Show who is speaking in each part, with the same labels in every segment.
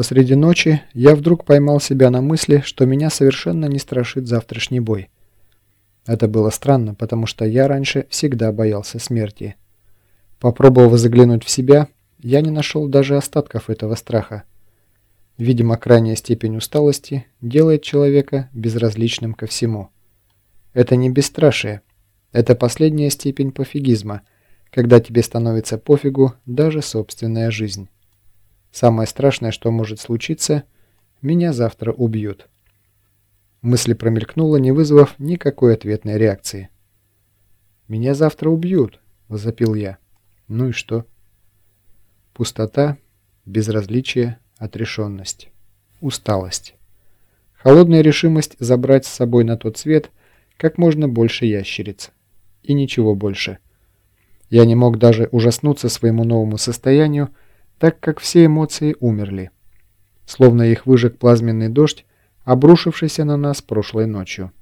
Speaker 1: Посреди ночи я вдруг поймал себя на мысли, что меня совершенно не страшит завтрашний бой. Это было странно, потому что я раньше всегда боялся смерти. Попробовав заглянуть в себя, я не нашел даже остатков этого страха. Видимо, крайняя степень усталости делает человека безразличным ко всему. Это не бесстрашие, это последняя степень пофигизма, когда тебе становится пофигу даже собственная жизнь. Самое страшное, что может случиться, меня завтра убьют. Мысль промелькнула, не вызвав никакой ответной реакции. «Меня завтра убьют», — возопил я. «Ну и что?» Пустота, безразличие, отрешенность, усталость. Холодная решимость забрать с собой на тот свет как можно больше ящериц. И ничего больше. Я не мог даже ужаснуться своему новому состоянию, так как все эмоции умерли. Словно их выжег плазменный дождь, обрушившийся на нас прошлой ночью.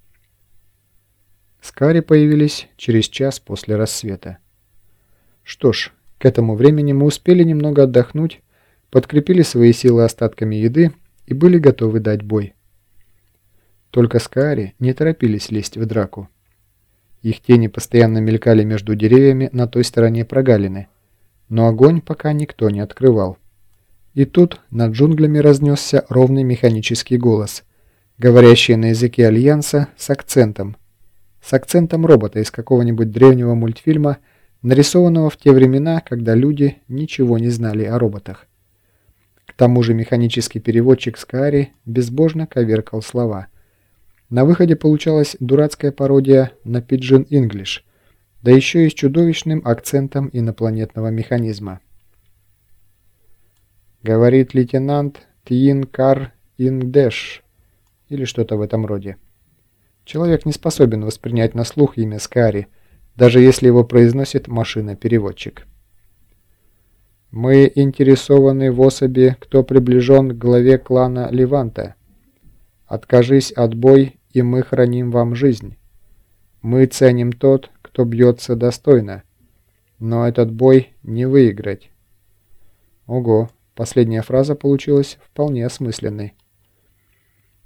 Speaker 1: Скари появились через час после рассвета. Что ж, к этому времени мы успели немного отдохнуть, подкрепили свои силы остатками еды и были готовы дать бой. Только Скари не торопились лезть в драку. Их тени постоянно мелькали между деревьями на той стороне прогалины – но огонь пока никто не открывал. И тут над джунглями разнесся ровный механический голос, говорящий на языке Альянса с акцентом. С акцентом робота из какого-нибудь древнего мультфильма, нарисованного в те времена, когда люди ничего не знали о роботах. К тому же механический переводчик Скаари безбожно коверкал слова. На выходе получалась дурацкая пародия на English – да еще и с чудовищным акцентом инопланетного механизма. Говорит лейтенант Тьин Кар Ингдеш или что-то в этом роде. Человек не способен воспринять на слух имя Скари, даже если его произносит машина-переводчик. Мы интересованы в особи, кто приближен к главе клана Леванта. Откажись от бой, и мы храним вам жизнь. Мы ценим тот, кто бьется достойно. Но этот бой не выиграть. Ого, последняя фраза получилась вполне осмысленной.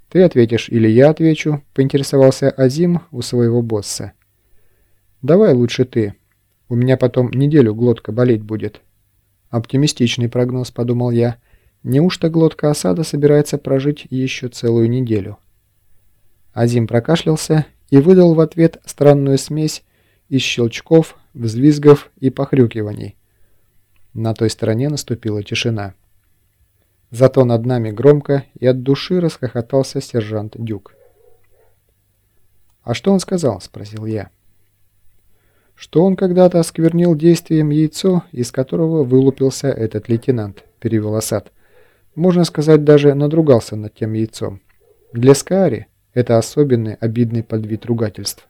Speaker 1: «Ты ответишь или я отвечу?» – поинтересовался Азим у своего босса. «Давай лучше ты. У меня потом неделю глотка болеть будет». «Оптимистичный прогноз», – подумал я. «Неужто глотка осада собирается прожить еще целую неделю?» Азим прокашлялся и выдал в ответ странную смесь из щелчков, взвизгов и похрюкиваний. На той стороне наступила тишина. Зато над нами громко и от души расхохотался сержант Дюк. «А что он сказал?» – спросил я. «Что он когда-то осквернил действием яйцо, из которого вылупился этот лейтенант», – перевел Асад. «Можно сказать, даже надругался над тем яйцом. Для Скаари это особенный обидный подвид ругательств».